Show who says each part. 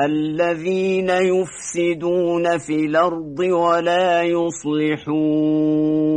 Speaker 1: الذين يفسدون في الأرض ولا يصلحون.